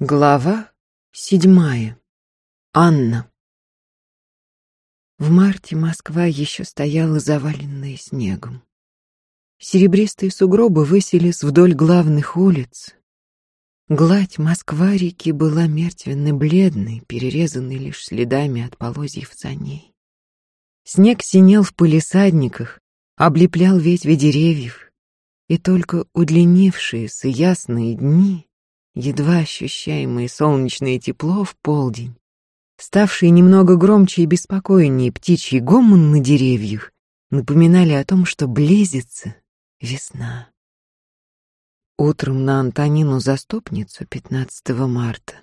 Глава седьмая. Анна. В марте Москва еще стояла заваленная снегом. Серебристые сугробы высились вдоль главных улиц. Гладь Москва-реки была мертвенно-бледной, перерезанной лишь следами от полозьев саней. Снег синел в пылисадниках, облеплял ветви деревьев, и только удлинившиеся ясные дни — едва ощущаемое солнечное тепло в полдень, ставшие немного громче и беспокойнее птичий гомон на деревьях, напоминали о том, что близится весна. Утром на Антонину Заступницу 15 марта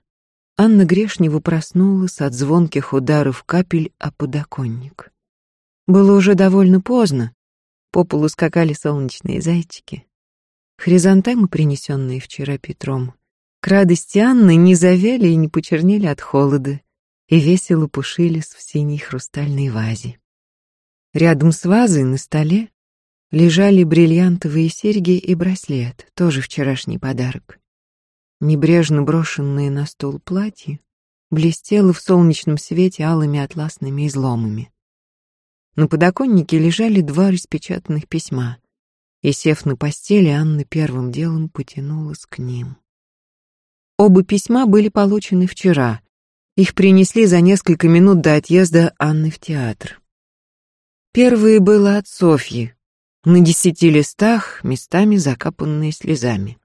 Анна Грешнева проснулась от звонких ударов капель о подоконник. Было уже довольно поздно, по полу скакали солнечные зайчики. Хризантемы, принесенные вчера Петром, к радости Анны не завяли и не почернели от холода и весело пушились в синей хрустальной вазе. Рядом с вазой на столе лежали бриллиантовые серьги и браслет, тоже вчерашний подарок. Небрежно брошенное на стол платье блестело в солнечном свете алыми атласными изломами. На подоконнике лежали два распечатанных письма, и, сев на постели, Анна первым делом потянулась к ним. Оба письма были получены вчера. Их принесли за несколько минут до отъезда Анны в театр. Первое было от Софьи, на десяти листах, местами закапанные слезами.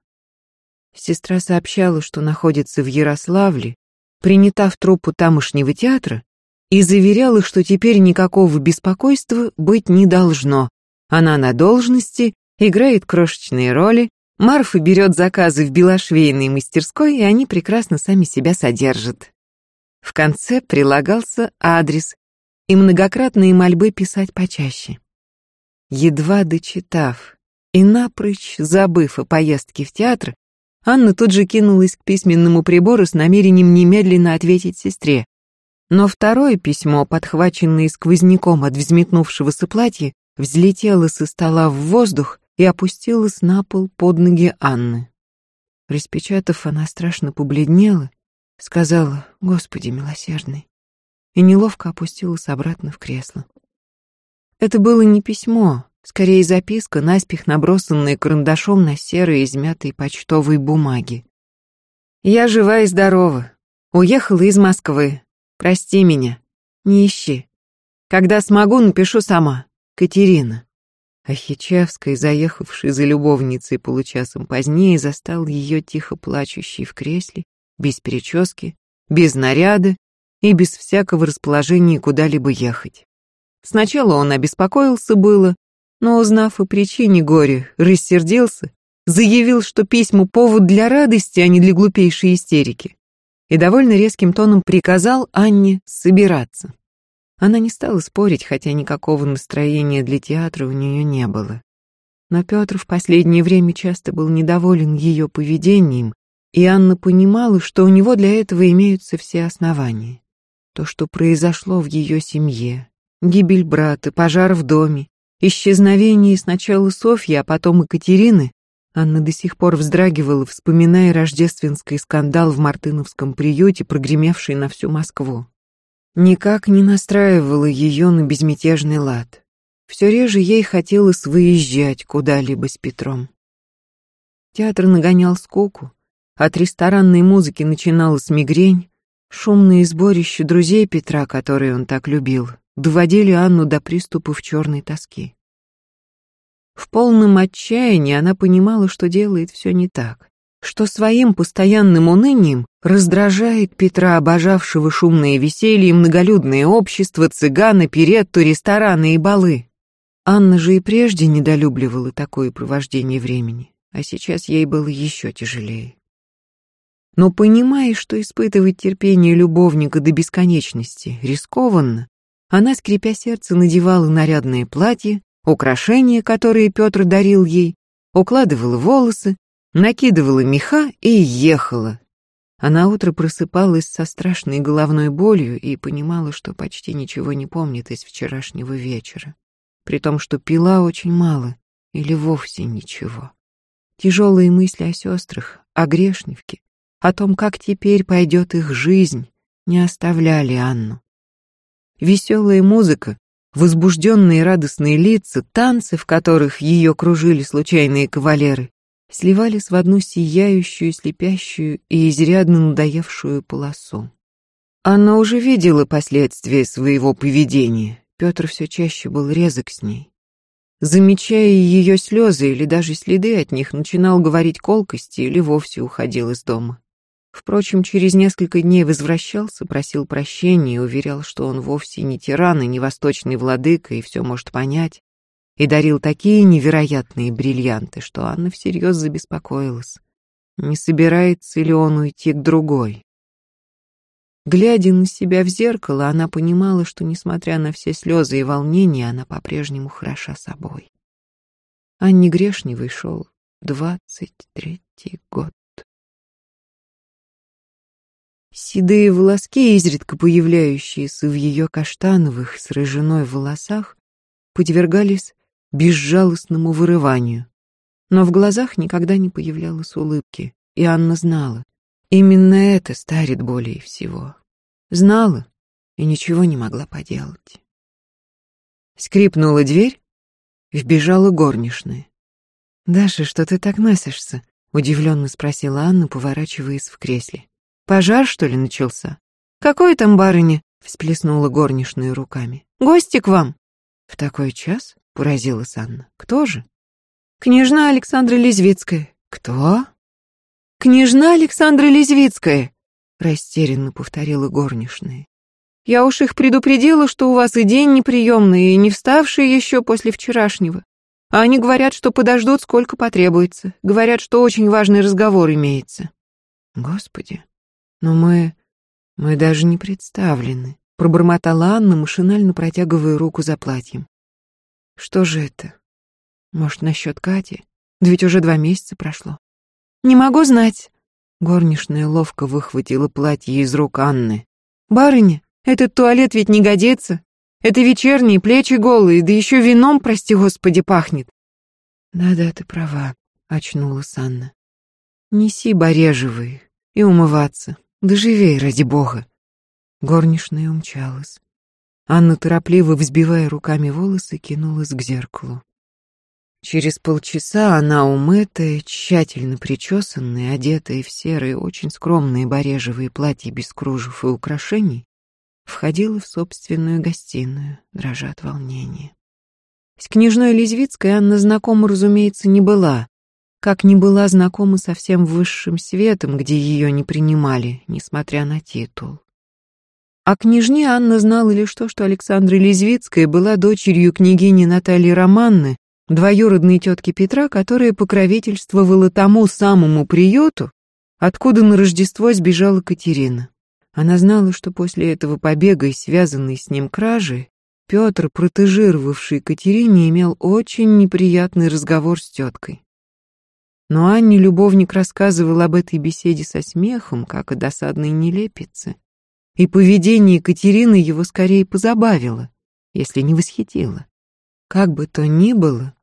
Сестра сообщала, что находится в Ярославле, принята в труппу тамошнего театра, и заверяла, что теперь никакого беспокойства быть не должно. Она на должности, играет крошечные роли, Марфа берет заказы в белошвейной мастерской, и они прекрасно сами себя содержат. В конце прилагался адрес и многократные мольбы писать почаще. Едва дочитав и напрочь забыв о поездке в театр, Анна тут же кинулась к письменному прибору с намерением немедленно ответить сестре. Но второе письмо, подхваченное сквозняком от взметнувшегося платья, взлетело со стола в воздух и опустилась на пол под ноги Анны. Распечатав, она страшно побледнела, сказала «Господи милосердный» и неловко опустилась обратно в кресло. Это было не письмо, скорее записка, наспех набросанная карандашом на серой измятой почтовой бумаге. «Я жива и здорова. Уехала из Москвы. Прости меня. Не ищи. Когда смогу, напишу сама. Катерина». А Хичевский, заехавший за любовницей получасом позднее, застал ее тихо плачущей в кресле, без прически, без наряда и без всякого расположения куда-либо ехать. Сначала он обеспокоился было, но, узнав о причине горя, рассердился, заявил, что письма повод для радости, а не для глупейшей истерики, и довольно резким тоном приказал Анне собираться. Она не стала спорить, хотя никакого настроения для театра у нее не было. Но Петр в последнее время часто был недоволен ее поведением, и Анна понимала, что у него для этого имеются все основания. То, что произошло в ее семье, гибель брата, пожар в доме, исчезновение сначала Софьи, а потом Екатерины, Анна до сих пор вздрагивала, вспоминая рождественский скандал в Мартыновском приюте, прогремевший на всю Москву никак не настраивала ее на безмятежный лад. Все реже ей хотелось выезжать куда-либо с Петром. Театр нагонял скуку, от ресторанной музыки начиналась мигрень, шумные сборища друзей Петра, которые он так любил, доводили Анну до приступов черной тоски. В полном отчаянии она понимала, что делает все не так что своим постоянным унынием раздражает Петра, обожавшего шумное веселье, и многолюдное общество, цыганы, перетту, рестораны и балы. Анна же и прежде недолюбливала такое провождение времени, а сейчас ей было еще тяжелее. Но понимая, что испытывать терпение любовника до бесконечности рискованно, она, скрипя сердце, надевала нарядное платье, украшения, которые Петр дарил ей, укладывала волосы, накидывала меха и ехала. А на утро просыпалась со страшной головной болью и понимала, что почти ничего не помнит из вчерашнего вечера. При том, что пила очень мало или вовсе ничего. Тяжелые мысли о сестрах, о грешневке, о том, как теперь пойдет их жизнь, не оставляли Анну. Веселая музыка, возбужденные радостные лица, танцы, в которых ее кружили случайные кавалеры, сливались в одну сияющую, слепящую и изрядно надоевшую полосу. Она уже видела последствия своего поведения. Петр все чаще был резок с ней. Замечая ее слезы или даже следы от них, начинал говорить колкости или вовсе уходил из дома. Впрочем, через несколько дней возвращался, просил прощения и уверял, что он вовсе не тиран и не восточный владыка и все может понять, и дарил такие невероятные бриллианты, что Анна всерьез забеспокоилась. Не собирается ли он уйти к другой? Глядя на себя в зеркало, она понимала, что, несмотря на все слезы и волнения, она по-прежнему хороша собой. Анне Грешневой шел двадцать третий год. Седые волоски, изредка появляющиеся в ее каштановых с рыжиной волосах, подвергались безжалостному вырыванию. Но в глазах никогда не появлялось улыбки, и Анна знала, именно это старит более всего. Знала и ничего не могла поделать. Скрипнула дверь, вбежала горничная. «Даша, что ты так носишься?» — удивленно спросила Анна, поворачиваясь в кресле. «Пожар, что ли, начался?» «Какой там барыня?» — всплеснула горничная руками. «Гости к вам!» «В такой час?» — поразилась Анна. «Кто же?» «Княжна Александра Лизвицкая». «Кто?» «Княжна Александра Лизвицкая», — растерянно повторила горничная. «Я уж их предупредила, что у вас и день неприемный, и не вставший еще после вчерашнего. А они говорят, что подождут, сколько потребуется. Говорят, что очень важный разговор имеется». «Господи, но мы... мы даже не представлены», — пробормотала Анна, машинально протягивая руку за платьем. «Что же это? Может, насчет Кати? Да ведь уже два месяца прошло». «Не могу знать». Горничная ловко выхватила платье из рук Анны. «Барыня, этот туалет ведь не годится. Это вечерние, плечи голые, да еще вином, прости господи, пахнет». «Да-да, ты права», — очнулась Анна. «Неси барежевые и умываться. Да живей, ради бога. Горничная умчалась. Анна, торопливо взбивая руками волосы, кинулась к зеркалу. Через полчаса она, умытая, тщательно причесанная, одетая в серые, очень скромные барежевые платья без кружев и украшений, входила в собственную гостиную, дрожа от волнения. С княжной Лизвицкой Анна знакома, разумеется, не была, как не была знакома со всем высшим светом, где ее не принимали, несмотря на титул. О княжне Анна знала лишь то, что Александра Лизвицкая была дочерью княгини Натальи Романны, двоюродной тетки Петра, которая покровительствовала тому самому приюту, откуда на Рождество сбежала Катерина. Она знала, что после этого побега и связанной с ним кражи Петр, протежировавший Катерине, имел очень неприятный разговор с теткой. Но Анне любовник рассказывал об этой беседе со смехом, как о досадной нелепице. И поведение Екатерины его скорее позабавило, если не восхитило. Как бы то ни было,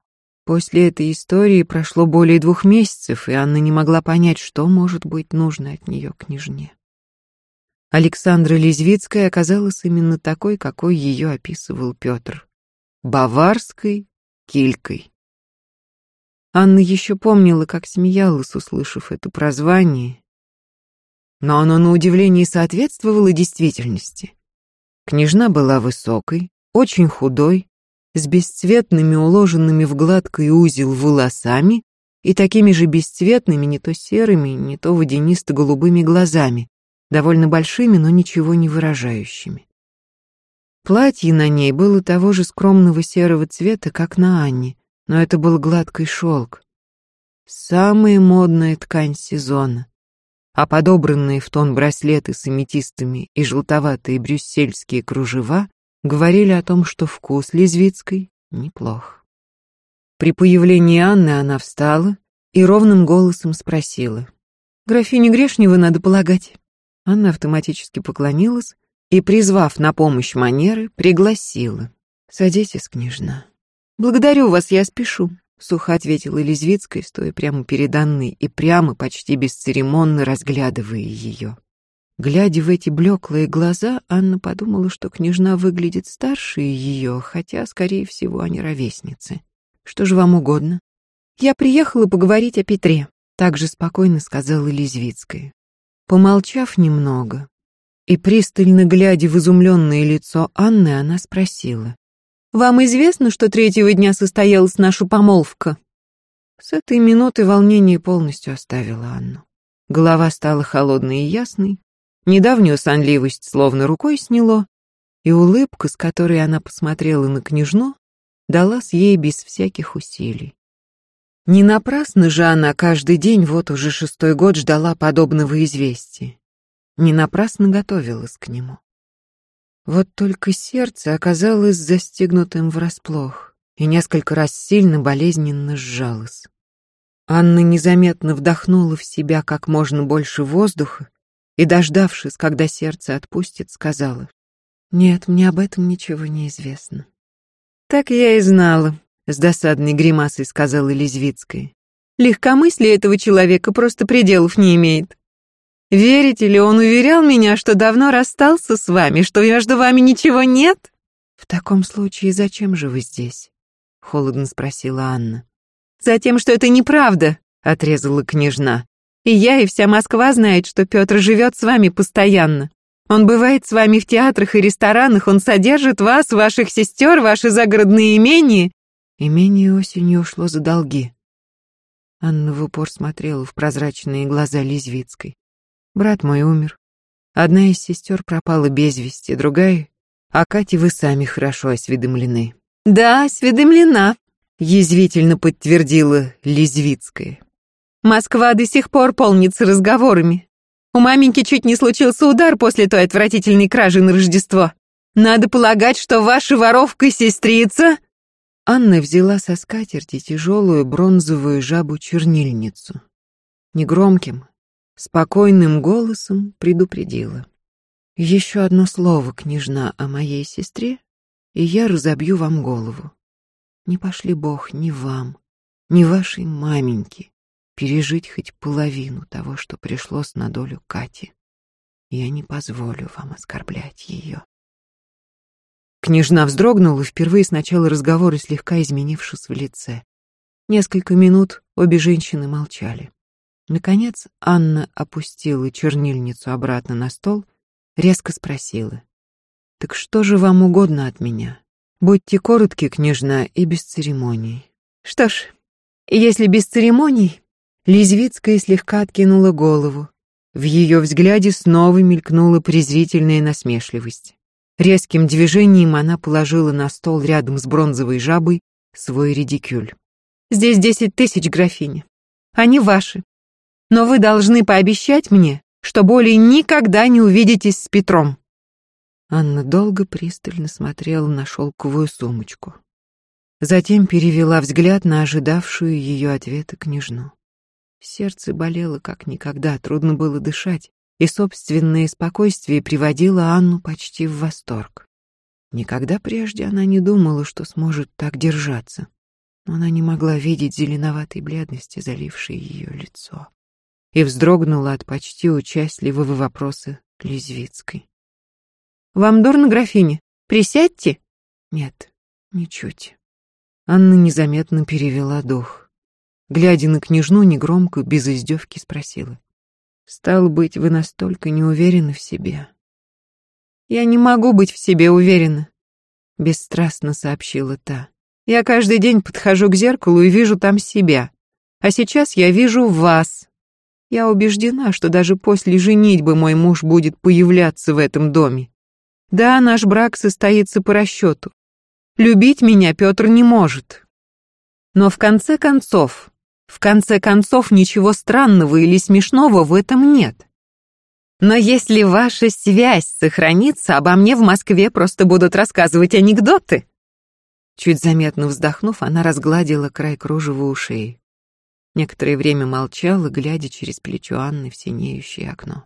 после этой истории прошло более двух месяцев, и Анна не могла понять, что может быть нужно от нее княжне. Александра Лизвицкая оказалась именно такой, какой ее описывал Петр. Баварской килькой. Анна еще помнила, как смеялась, услышав это прозвание, но оно на удивление соответствовало действительности. Княжна была высокой, очень худой, с бесцветными уложенными в гладкий узел волосами и такими же бесцветными, не то серыми, не то водянисто-голубыми глазами, довольно большими, но ничего не выражающими. Платье на ней было того же скромного серого цвета, как на Анне, но это был гладкий шелк. Самая модная ткань сезона. А подобранные в тон браслеты с аметистами и желтоватые брюссельские кружева говорили о том, что вкус Лизвицкой неплох. При появлении Анны она встала и ровным голосом спросила. «Графине Грешнева, надо полагать». Анна автоматически поклонилась и, призвав на помощь манеры, пригласила. «Садитесь, княжна». «Благодарю вас, я спешу». Сухо ответила Лизвицкая, стоя прямо перед Анной и прямо, почти бесцеремонно разглядывая ее. Глядя в эти блеклые глаза, Анна подумала, что княжна выглядит старше ее, хотя, скорее всего, они ровесницы. «Что же вам угодно?» «Я приехала поговорить о Петре», — также спокойно сказала Лизвицкая. Помолчав немного и пристально глядя в изумленное лицо Анны, она спросила. Вам известно, что третьего дня состоялась наша помолвка?» С этой минуты волнение полностью оставило Анну. Голова стала холодной и ясной, недавнюю сонливость словно рукой сняло, и улыбка, с которой она посмотрела на княжну, далась ей без всяких усилий. Не напрасно же она каждый день вот уже шестой год ждала подобного известия. Не напрасно готовилась к нему. Вот только сердце оказалось застегнутым врасплох и несколько раз сильно болезненно сжалось. Анна незаметно вдохнула в себя как можно больше воздуха и, дождавшись, когда сердце отпустит, сказала, «Нет, мне об этом ничего не известно». «Так я и знала», — с досадной гримасой сказала Лизвицкая. «Легкомыслие этого человека просто пределов не имеет. Верите ли, он уверял меня, что давно расстался с вами, что между вами ничего нет? В таком случае зачем же вы здесь? Холодно спросила Анна. Затем, что это неправда, отрезала княжна. И я, и вся Москва знает, что Петр живет с вами постоянно. Он бывает с вами в театрах и ресторанах, он содержит вас, ваших сестер, ваши загородные имения. Имение осенью ушло за долги. Анна в упор смотрела в прозрачные глаза Лизвицкой. Брат мой умер. Одна из сестер пропала без вести, другая... А Кате вы сами хорошо осведомлены. Да, осведомлена, язвительно подтвердила Лизвицкая. Москва до сих пор полнится разговорами. У маменьки чуть не случился удар после той отвратительной кражи на Рождество. Надо полагать, что ваша воровка-сестрица...» Анна взяла со скатерти тяжелую бронзовую жабу-чернильницу. Негромким, спокойным голосом предупредила. «Еще одно слово, княжна, о моей сестре, и я разобью вам голову. Не пошли Бог ни вам, ни вашей маменьке пережить хоть половину того, что пришлось на долю Кати. Я не позволю вам оскорблять ее». Княжна вздрогнула, впервые с начала разговора слегка изменившись в лице. Несколько минут обе женщины молчали. Наконец Анна опустила чернильницу обратно на стол, резко спросила. «Так что же вам угодно от меня? Будьте коротки, княжна, и без церемоний». «Что ж, если без церемоний...» Лизвицкая слегка откинула голову. В ее взгляде снова мелькнула презрительная насмешливость. Резким движением она положила на стол рядом с бронзовой жабой свой редикюль. «Здесь десять тысяч, графиня. Они ваши. Но вы должны пообещать мне, что более никогда не увидитесь с Петром. Анна долго пристально смотрела на шелковую сумочку. Затем перевела взгляд на ожидавшую ее ответа княжну. Сердце болело как никогда, трудно было дышать, и собственное спокойствие приводило Анну почти в восторг. Никогда прежде она не думала, что сможет так держаться, но она не могла видеть зеленоватой бледности, залившей ее лицо и вздрогнула от почти участливого вопроса Лизвицкой. «Вам дурно, графиня? Присядьте?» «Нет, ничуть». Анна незаметно перевела дух. Глядя на княжну, негромко, без издевки спросила. «Стало быть, вы настолько не уверены в себе?» «Я не могу быть в себе уверена», — бесстрастно сообщила та. «Я каждый день подхожу к зеркалу и вижу там себя. А сейчас я вижу вас, я убеждена, что даже после женитьбы мой муж будет появляться в этом доме. Да, наш брак состоится по расчету. Любить меня Петр не может. Но в конце концов, в конце концов ничего странного или смешного в этом нет. Но если ваша связь сохранится, обо мне в Москве просто будут рассказывать анекдоты. Чуть заметно вздохнув, она разгладила край кружева у шеи. Некоторое время молчала, глядя через плечо Анны в синеющее окно.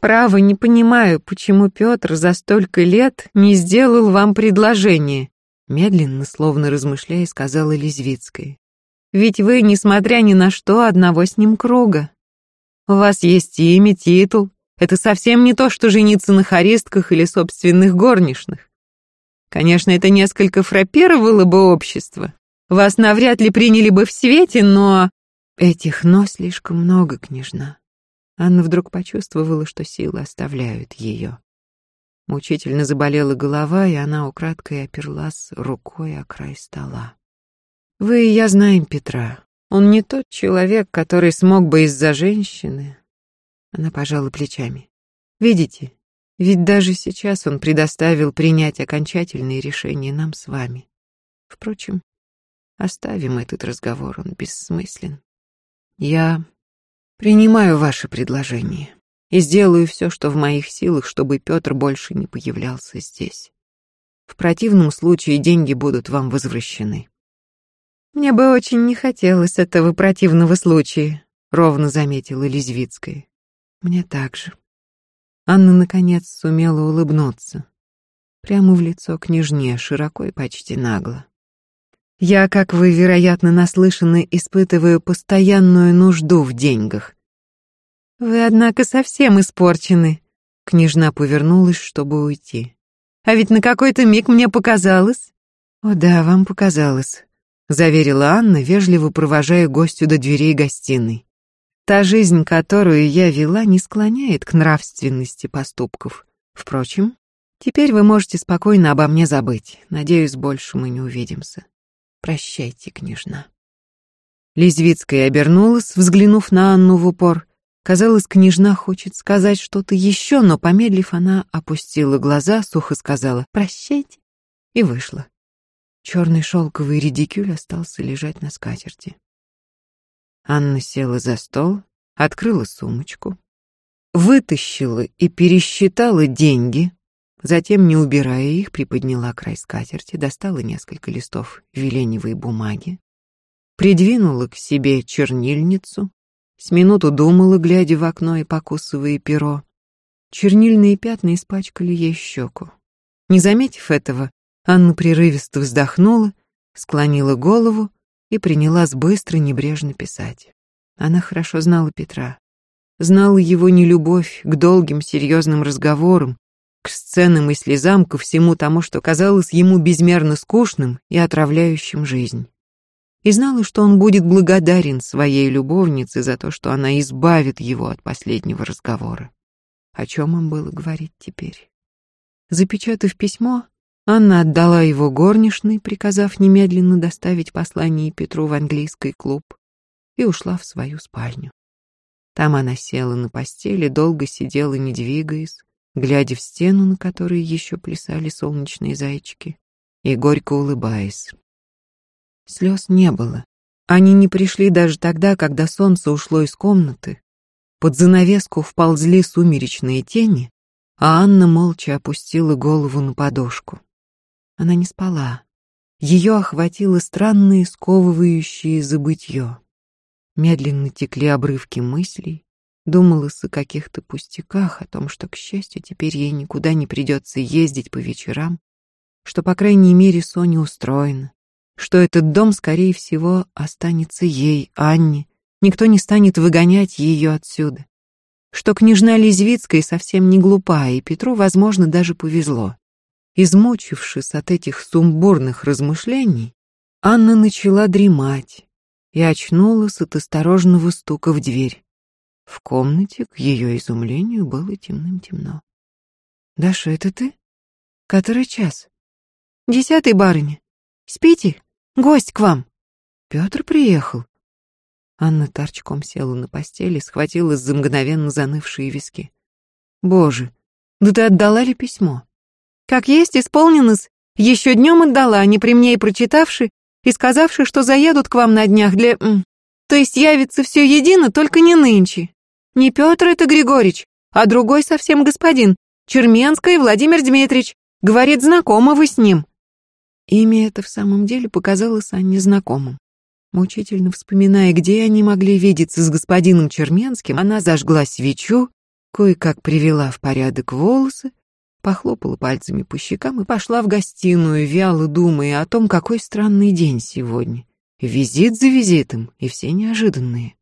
«Право, не понимаю, почему Петр за столько лет не сделал вам предложение», медленно, словно размышляя, сказала Лизвицкая. Ведь вы, несмотря ни на что, одного с ним круга. У вас есть имя, титул. Это совсем не то, что жениться на хористках или собственных горничных. Конечно, это несколько фрапировало бы общество. Вас навряд ли приняли бы в свете, но... Этих «но» слишком много, княжна. Анна вдруг почувствовала, что силы оставляют ее. Мучительно заболела голова, и она украдкой оперлась рукой о край стола. Вы и я знаем Петра. Он не тот человек, который смог бы из-за женщины. Она пожала плечами. Видите, ведь даже сейчас он предоставил принять окончательные решения нам с вами. Впрочем, оставим этот разговор, он бессмыслен. Я принимаю ваше предложение и сделаю все, что в моих силах, чтобы Петр больше не появлялся здесь. В противном случае деньги будут вам возвращены. Мне бы очень не хотелось этого противного случая, ровно заметила Лизвицкая. Мне также. Анна наконец сумела улыбнуться. Прямо в лицо княжне, широко и почти нагло. Я, как вы, вероятно, наслышаны, испытываю постоянную нужду в деньгах. Вы, однако, совсем испорчены. Княжна повернулась, чтобы уйти. А ведь на какой-то миг мне показалось. О да, вам показалось заверила Анна, вежливо провожая гостю до дверей гостиной. Та жизнь, которую я вела, не склоняет к нравственности поступков. Впрочем, теперь вы можете спокойно обо мне забыть. Надеюсь, больше мы не увидимся. Прощайте, княжна. Лизвицкая обернулась, взглянув на Анну в упор. Казалось, княжна хочет сказать что-то еще, но, помедлив, она опустила глаза, сухо сказала «прощайте» и вышла. Черный шелковый редикюль остался лежать на скатерти. Анна села за стол, открыла сумочку, вытащила и пересчитала деньги, затем, не убирая их, приподняла край скатерти, достала несколько листов веленевой бумаги, придвинула к себе чернильницу, с минуту думала, глядя в окно и покусывая перо. Чернильные пятна испачкали ей щеку. Не заметив этого, Анна прерывисто вздохнула, склонила голову и принялась быстро, небрежно писать. Она хорошо знала Петра. Знала его нелюбовь к долгим серьезным разговорам, к сценам и слезам, ко всему тому, что казалось ему безмерно скучным и отравляющим жизнь. И знала, что он будет благодарен своей любовнице за то, что она избавит его от последнего разговора. О чем им было говорить теперь? Запечатав письмо, Анна отдала его горничной, приказав немедленно доставить послание Петру в английский клуб, и ушла в свою спальню. Там она села на постели, долго сидела, не двигаясь, глядя в стену, на которой еще плясали солнечные зайчики, и горько улыбаясь. Слез не было. Они не пришли даже тогда, когда солнце ушло из комнаты. Под занавеску вползли сумеречные тени, а Анна молча опустила голову на подушку. Она не спала. Ее охватило странное сковывающее забытье. Медленно текли обрывки мыслей, думалось о каких-то пустяках, о том, что, к счастью, теперь ей никуда не придется ездить по вечерам, что, по крайней мере, Соня устроена, что этот дом, скорее всего, останется ей, Анне, никто не станет выгонять ее отсюда, что княжна Лизвицкая совсем не глупа, и Петру, возможно, даже повезло. Измучившись от этих сумбурных размышлений, Анна начала дремать и очнулась от осторожного стука в дверь. В комнате, к ее изумлению, было темным-темно. «Даша, это ты? Который час?» «Десятый, барыня. Спите? Гость к вам». «Петр приехал». Анна торчком села на постели, схватилась за мгновенно занывшие виски. «Боже, да ты отдала ли письмо?» Как есть, исполнилось. Еще днем отдала, не при мне и прочитавши, и сказавши, что заедут к вам на днях для... То есть явится все едино, только не нынче. Не Петр это Григорич, а другой совсем господин, Черменский Владимир Дмитриевич. Говорит, знакомы вы с ним. Имя это в самом деле показалось Анне знакомым. Мучительно вспоминая, где они могли видеться с господином Черменским, она зажгла свечу, кое-как привела в порядок волосы, похлопала пальцами по щекам и пошла в гостиную, вяло думая о том, какой странный день сегодня. визит за визитом, и все неожиданные.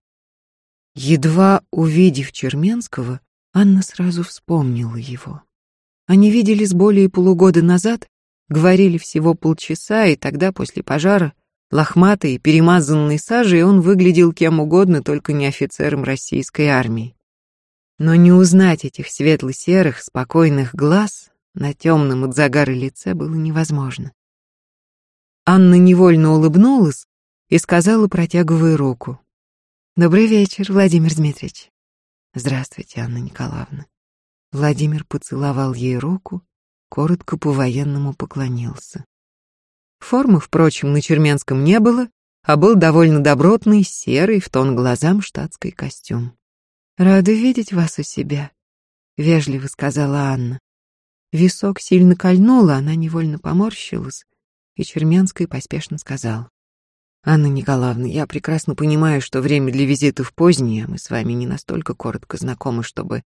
Едва увидев Черменского, Анна сразу вспомнила его. Они виделись более полугода назад, говорили всего полчаса, и тогда, после пожара, лохматый, перемазанный сажей, он выглядел кем угодно, только не офицером российской армии. Но не узнать этих светло-серых, спокойных глаз на темном от загара лице было невозможно. Анна невольно улыбнулась и сказала, протягивая руку. «Добрый вечер, Владимир Дмитриевич». «Здравствуйте, Анна Николаевна». Владимир поцеловал ей руку, коротко по-военному поклонился. Формы, впрочем, на Черменском не было, а был довольно добротный, серый, в тон глазам штатский костюм. «Рада видеть вас у себя», — вежливо сказала Анна. Висок сильно кольнула, она невольно поморщилась, и Черменский поспешно сказал. «Анна Николаевна, я прекрасно понимаю, что время для визитов позднее, мы с вами не настолько коротко знакомы, чтобы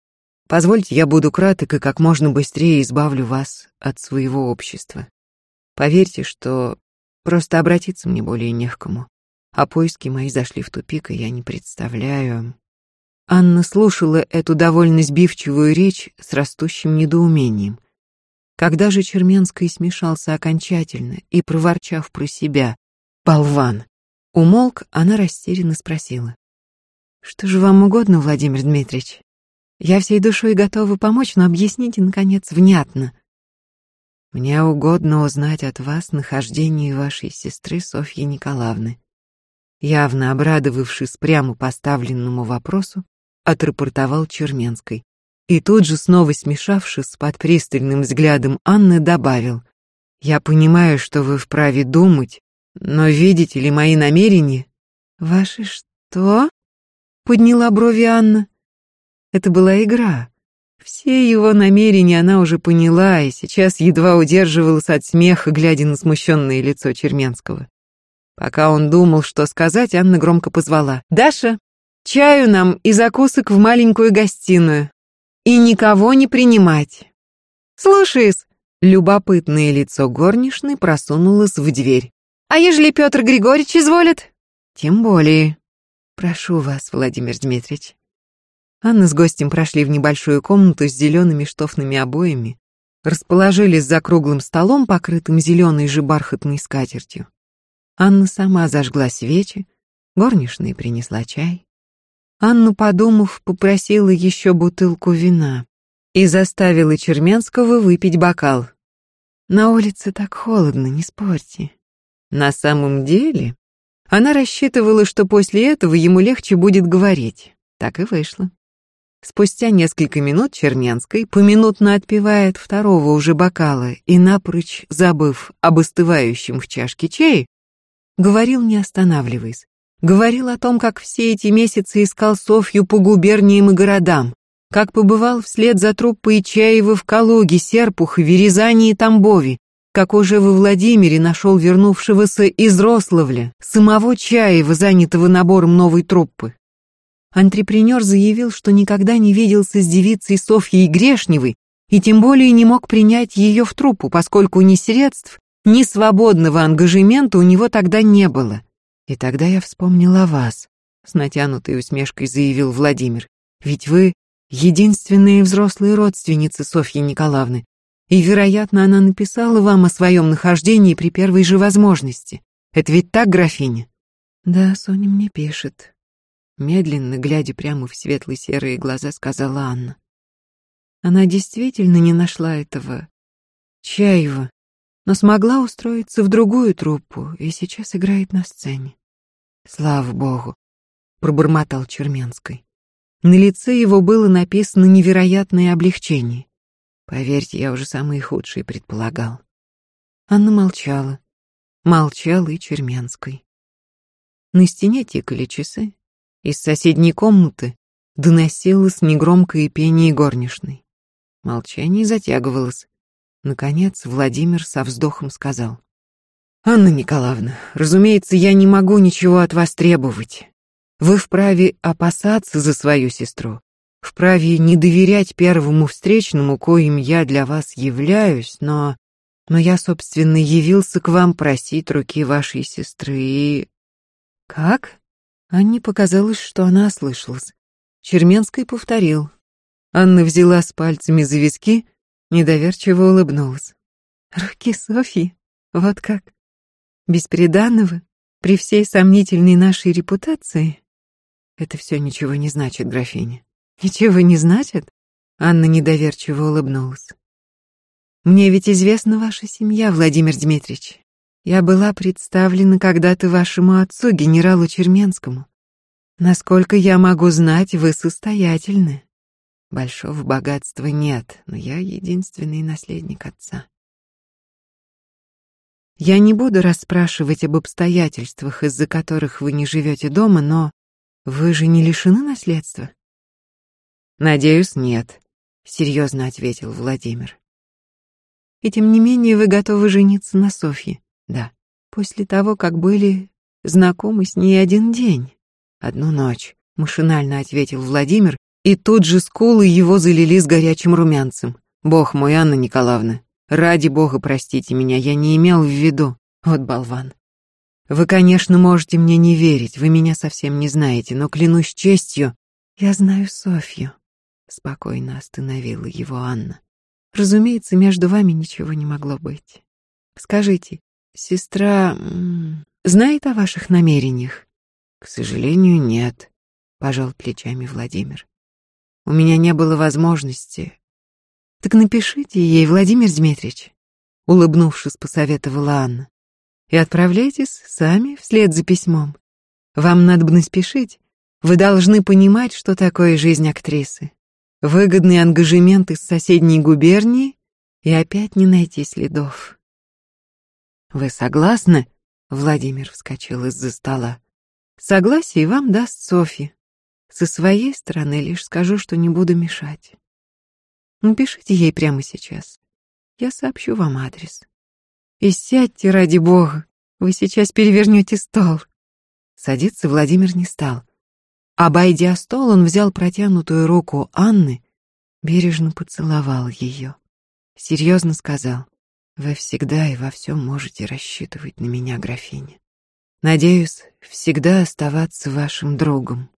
Позвольте, я буду краток и как можно быстрее избавлю вас от своего общества. Поверьте, что просто обратиться мне более не к кому. А поиски мои зашли в тупик, и я не представляю. Анна слушала эту довольно сбивчивую речь с растущим недоумением. Когда же Черменский смешался окончательно и, проворчав про себя, «Болван!», умолк, она растерянно спросила. «Что же вам угодно, Владимир Дмитриевич?» Я всей душой готова помочь, но объясните, наконец, внятно. Мне угодно узнать от вас нахождение вашей сестры Софьи Николаевны. Явно обрадовавшись прямо поставленному вопросу, отрапортовал Черменской. И тут же, снова смешавшись под пристальным взглядом Анны, добавил. «Я понимаю, что вы вправе думать, но видите ли мои намерения?» «Ваши что?» — подняла брови Анна. Это была игра. Все его намерения она уже поняла и сейчас едва удерживалась от смеха, глядя на смущенное лицо Черменского. Пока он думал, что сказать, Анна громко позвала. «Даша, чаю нам и закусок в маленькую гостиную. И никого не принимать». «Слушаюсь». Любопытное лицо горничной просунулось в дверь. «А ежели Петр Григорьевич изволит?» «Тем более». «Прошу вас, Владимир Дмитриевич». Анна с гостем прошли в небольшую комнату с зелеными штофными обоями, расположились за круглым столом, покрытым зеленой же бархатной скатертью. Анна сама зажгла свечи, горничная принесла чай. Анна, подумав, попросила еще бутылку вина и заставила Черменского выпить бокал. На улице так холодно, не спорьте. На самом деле, она рассчитывала, что после этого ему легче будет говорить. Так и вышло. Спустя несколько минут Черменской поминутно отпивает второго уже бокала и, напрочь забыв об остывающем в чашке чае, говорил, не останавливаясь. Говорил о том, как все эти месяцы искал Софью по губерниям и городам, как побывал вслед за труппой Чаева в Калуге, Серпухове, Рязани и Тамбове, как уже во Владимире нашел вернувшегося из Рославля, самого Чаева, занятого набором новой труппы. Антрепренер заявил, что никогда не виделся с девицей Софьей Грешневой и тем более не мог принять ее в труппу, поскольку ни средств, ни свободного ангажемента у него тогда не было. И тогда я вспомнила вас, с натянутой усмешкой заявил Владимир. Ведь вы единственные взрослые родственницы Софьи Николаевны, и, вероятно, она написала вам о своем нахождении при первой же возможности. Это ведь так, графиня? Да, Соня мне пишет, Медленно, глядя прямо в светлые серые глаза, сказала Анна. Она действительно не нашла этого Чаева, но смогла устроиться в другую труппу и сейчас играет на сцене. Слава богу, пробормотал Черменской. На лице его было написано невероятное облегчение. Поверьте, я уже самые худшие предполагал. Анна молчала. Молчал и Черменской. На стене тикали часы. Из соседней комнаты доносилось негромкое пение горничной. Молчание затягивалось. Наконец Владимир со вздохом сказал. «Анна Николаевна, разумеется, я не могу ничего от вас требовать. Вы вправе опасаться за свою сестру, вправе не доверять первому встречному, коим я для вас являюсь, но... Но я, собственно, явился к вам просить руки вашей сестры и... Как? Анне показалось, что она ослышалась. Черменский повторил. Анна взяла с пальцами за виски, недоверчиво улыбнулась. Руки Софьи? Вот как? Бесприданного? При всей сомнительной нашей репутации? Это все ничего не значит, графиня. Ничего не значит? Анна недоверчиво улыбнулась. Мне ведь известна ваша семья, Владимир Дмитриевич. Я была представлена когда-то вашему отцу, генералу Черменскому. Насколько я могу знать, вы состоятельны. Большого богатства нет, но я единственный наследник отца. Я не буду расспрашивать об обстоятельствах, из-за которых вы не живете дома, но вы же не лишены наследства? Надеюсь, нет, серьезно ответил Владимир. И тем не менее вы готовы жениться на Софье? Да. После того, как были знакомы с ней один день. Одну ночь, машинально ответил Владимир, и тут же скулы его залили с горячим румянцем. Бог мой, Анна Николаевна, ради бога, простите меня, я не имел в виду. Вот болван. Вы, конечно, можете мне не верить, вы меня совсем не знаете, но клянусь честью, я знаю Софью. Спокойно остановила его Анна. Разумеется, между вами ничего не могло быть. Скажите, сестра знает о ваших намерениях? К сожалению, нет, пожал плечами Владимир. У меня не было возможности. Так напишите ей, Владимир Дмитриевич, улыбнувшись, посоветовала Анна. И отправляйтесь сами вслед за письмом. Вам надо бы спешить. Вы должны понимать, что такое жизнь актрисы выгодный ангажемент из соседней губернии и опять не найти следов. Вы согласны? Владимир вскочил из-за стола. Согласие вам даст Софья. Со своей стороны лишь скажу, что не буду мешать. Напишите ей прямо сейчас. Я сообщу вам адрес. И сядьте ради бога. Вы сейчас перевернете стол. Садиться Владимир не стал. Обойдя стол, он взял протянутую руку Анны, бережно поцеловал ее. Серьезно сказал, «Вы всегда и во всем можете рассчитывать на меня, графиня. Надеюсь, всегда оставаться вашим другом,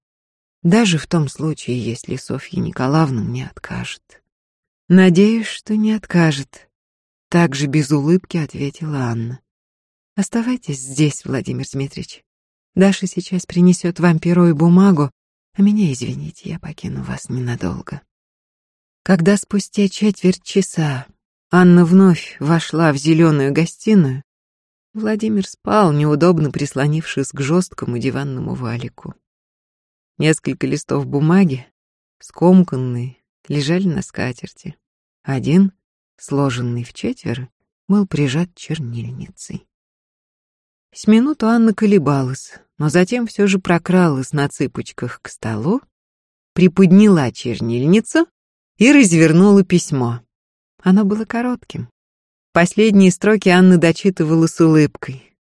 даже в том случае, если Софья Николаевна мне откажет». «Надеюсь, что не откажет», — так же без улыбки ответила Анна. «Оставайтесь здесь, Владимир Дмитриевич. Даша сейчас принесет вам перо и бумагу, а меня, извините, я покину вас ненадолго. Когда спустя четверть часа Анна вновь вошла в зеленую гостиную, Владимир спал, неудобно прислонившись к жесткому диванному валику. Несколько листов бумаги, скомканные, лежали на скатерти. Один, сложенный в четверо, был прижат чернильницей. С минуту Анна колебалась, но затем все же прокралась на цыпочках к столу, приподняла чернильницу и развернула письмо. Оно было коротким. Последние строки Анна дочитывала с улыбкой.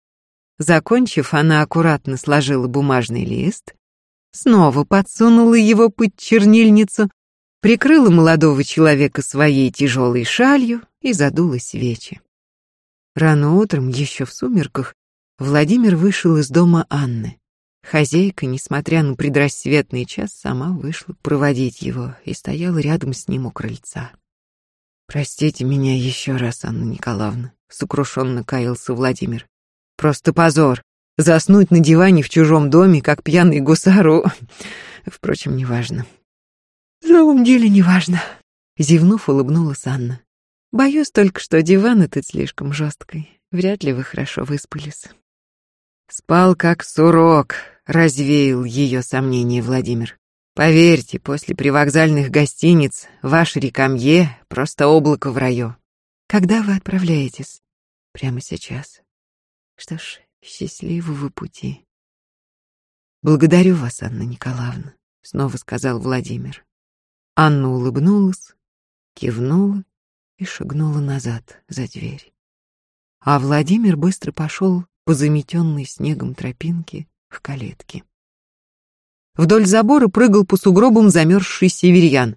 Закончив, она аккуратно сложила бумажный лист, снова подсунула его под чернильницу, прикрыла молодого человека своей тяжелой шалью и задула свечи. Рано утром, еще в сумерках, Владимир вышел из дома Анны. Хозяйка, несмотря на предрассветный час, сама вышла проводить его и стояла рядом с ним у крыльца. «Простите меня еще раз, Анна Николаевна», — сокрушенно каялся Владимир. «Просто позор. Заснуть на диване в чужом доме, как пьяный гусару. Впрочем, неважно». «В самом деле неважно», — зевнув, улыбнулась Анна. «Боюсь только, что диван этот слишком жесткий. Вряд ли вы хорошо выспались». Спал как сурок, развеял ее сомнения Владимир. Поверьте, после привокзальных гостиниц ваш рекамье просто облако в раю. Когда вы отправляетесь? Прямо сейчас. Что ж, счастливого пути. Благодарю вас, Анна Николаевна, снова сказал Владимир. Анна улыбнулась, кивнула и шагнула назад за дверь. А Владимир быстро пошел по заметенной снегом тропинке к калитке. Вдоль забора прыгал по сугробам замерзший северян.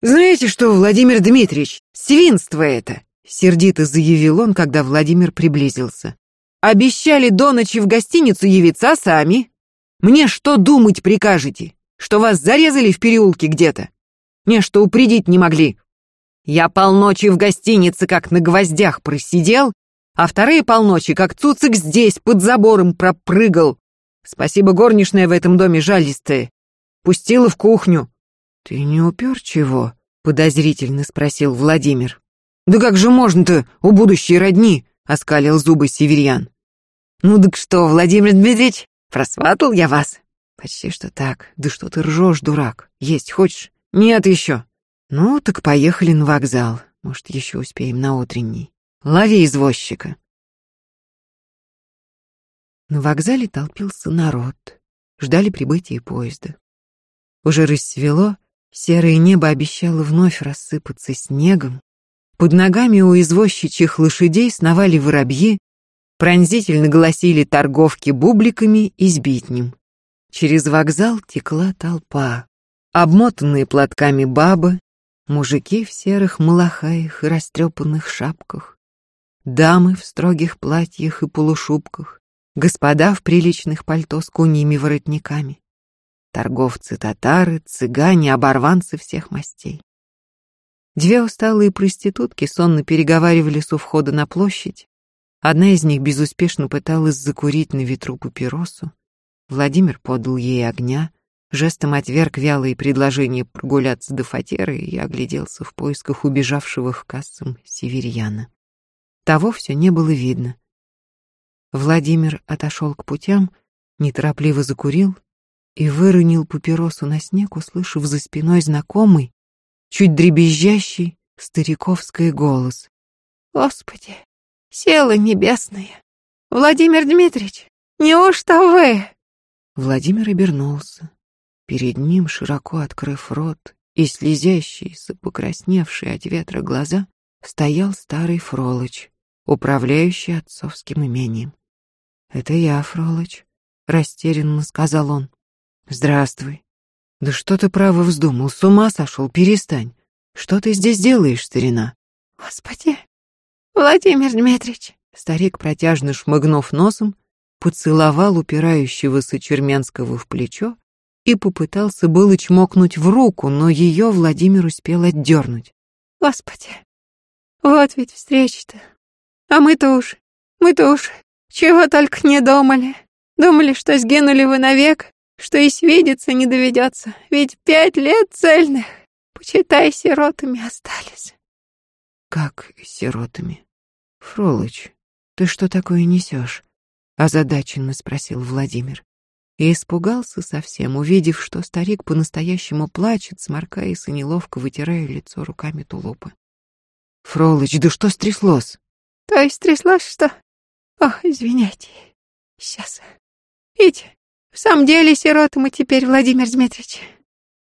«Знаете что, Владимир Дмитриевич, свинство это!» — сердито заявил он, когда Владимир приблизился. «Обещали до ночи в гостиницу явиться, сами. Мне что думать прикажете? Что вас зарезали в переулке где-то? Не, что упредить не могли. Я полночи в гостинице как на гвоздях просидел, а вторые полночи как цуцик здесь под забором пропрыгал. Спасибо горничная в этом доме жалистая. Пустила в кухню. Ты не упер чего? Подозрительно спросил Владимир. Да как же можно-то у будущей родни? Оскалил зубы Северьян. Ну так что, Владимир Дмитриевич, Просватал я вас? Почти что так. Да что ты ржешь, дурак? Есть хочешь? Нет еще. Ну, так поехали на вокзал. Может, еще успеем на утренний. Лови извозчика. На вокзале толпился народ. Ждали прибытия поезда. Уже рассвело, серое небо обещало вновь рассыпаться снегом. Под ногами у извозчичьих лошадей сновали воробьи, Пронзительно голосили торговки бубликами и сбитнем. Через вокзал текла толпа. Обмотанные платками бабы, мужики в серых малахаях и растрепанных шапках, дамы в строгих платьях и полушубках, господа в приличных пальто с куньими воротниками, торговцы-татары, цыгане, оборванцы всех мастей. Две усталые проститутки сонно переговаривались у входа на площадь, Одна из них безуспешно пыталась закурить на ветру папиросу. Владимир подал ей огня, жестом отверг вялые предложения прогуляться до фатеры и огляделся в поисках убежавшего к кассам северьяна. Того все не было видно. Владимир отошел к путям, неторопливо закурил и выронил папиросу на снег, услышав за спиной знакомый, чуть дребезжащий стариковский голос. «Господи, Села небесные. Владимир Дмитриевич, неужто вы? Владимир обернулся. Перед ним, широко открыв рот и слезящиеся, покрасневшие от ветра глаза, стоял старый Фролыч, управляющий отцовским имением. «Это я, Фролыч», — растерянно сказал он. «Здравствуй. Да что ты право вздумал, с ума сошел, перестань. Что ты здесь делаешь, старина?» «Господи, Владимир Дмитриевич, старик, протяжно шмыгнув носом, поцеловал упирающегося Черменского в плечо и попытался было чмокнуть в руку, но ее Владимир успел отдернуть. Господи, вот ведь встреча-то. А мы-то уж, мы-то уж чего только не думали. Думали, что сгинули вы навек, что и свидеться не доведется. Ведь пять лет цельных, почитай, сиротами остались. Как сиротами? «Фролыч, ты что такое несешь?» — озадаченно спросил Владимир. И испугался совсем, увидев, что старик по-настоящему плачет, сморкаясь и неловко вытирая лицо руками тулупа. «Фролыч, да что стряслось?» «То есть стряслось что? Ох, извиняйте. Сейчас. Видите, в самом деле сироты мы теперь, Владимир Дмитриевич.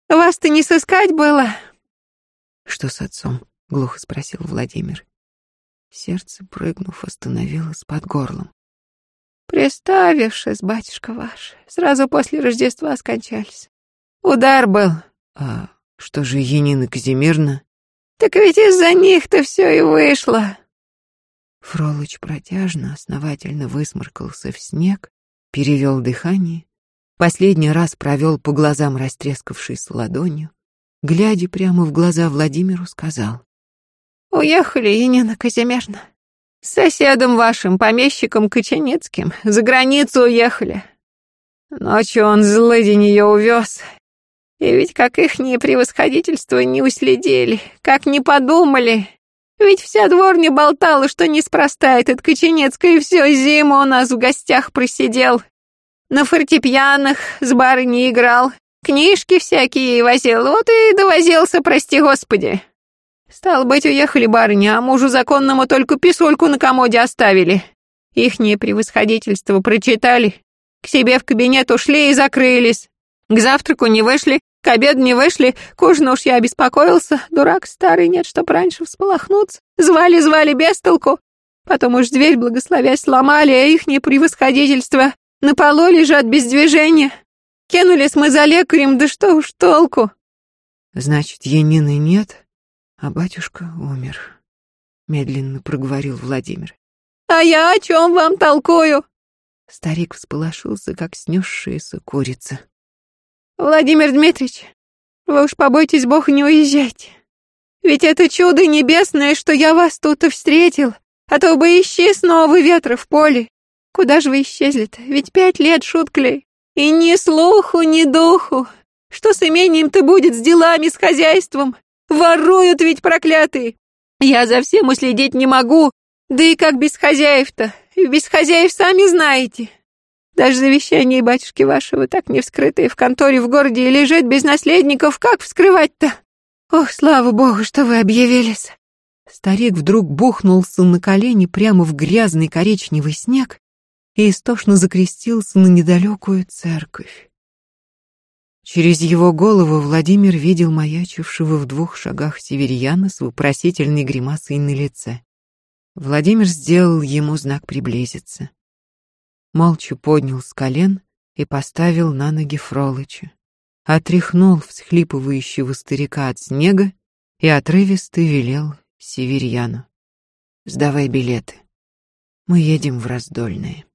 Вас-то не сыскать было?» «Что с отцом?» — глухо спросил Владимир. Сердце, прыгнув, остановилось под горлом. «Приставившись, батюшка ваш, сразу после Рождества скончались. Удар был». «А что же Енина Казимирна?» «Так ведь из-за них-то все и вышло». Фролыч протяжно, основательно высморкался в снег, перевел дыхание, последний раз провел по глазам растрескавшейся ладонью, глядя прямо в глаза Владимиру, сказал. Уехали, Енина Казимирна. С соседом вашим, помещиком Коченецким, за границу уехали. Ночью он злыдень ее увез. И ведь как ихнее превосходительство не уследили, как не подумали. Ведь вся дворня болтала, что неспроста этот Коченецкий всю зиму у нас в гостях просидел. На фортепианах с барыней играл, книжки всякие возил, вот и довозился, прости господи. Стало быть, уехали барыня, а мужу законному только писульку на комоде оставили. Ихнее превосходительство прочитали, к себе в кабинет ушли и закрылись. К завтраку не вышли, к обеду не вышли, к ужину уж я обеспокоился. Дурак старый, нет, чтоб раньше всполохнуться. Звали-звали без толку. Потом уж дверь, благословясь, сломали, а ихнее превосходительство на полу лежат без движения. Кинулись мы за лекарем, да что уж толку. Значит, Янины нет? А батюшка умер, медленно проговорил Владимир. А я о чем вам толкую? Старик всполошился, как снесшаяся курица. «Владимир Дмитриевич, вы уж побойтесь Бог, не уезжайте. Ведь это чудо небесное, что я вас тут и встретил, а то бы исчез новый ветры в поле. Куда же вы исчезли-то? Ведь пять лет шуткли. И ни слуху, ни духу. Что с имением-то будет, с делами, с хозяйством? Воруют ведь проклятые. Я за всем уследить не могу. Да и как без хозяев-то? Без хозяев сами знаете. Даже завещание батюшки вашего, так не вскрытое в конторе в городе, и лежит без наследников. Как вскрывать-то? Ох, слава богу, что вы объявились. Старик вдруг бухнулся на колени прямо в грязный коричневый снег и истошно закрестился на недалекую церковь. Через его голову Владимир видел маячившего в двух шагах северьяна с вопросительной гримасой на лице. Владимир сделал ему знак приблизиться. Молча поднял с колен и поставил на ноги Фролыча. Отряхнул всхлипывающего старика от снега и отрывисто велел северьяну. «Сдавай билеты. Мы едем в Раздольное».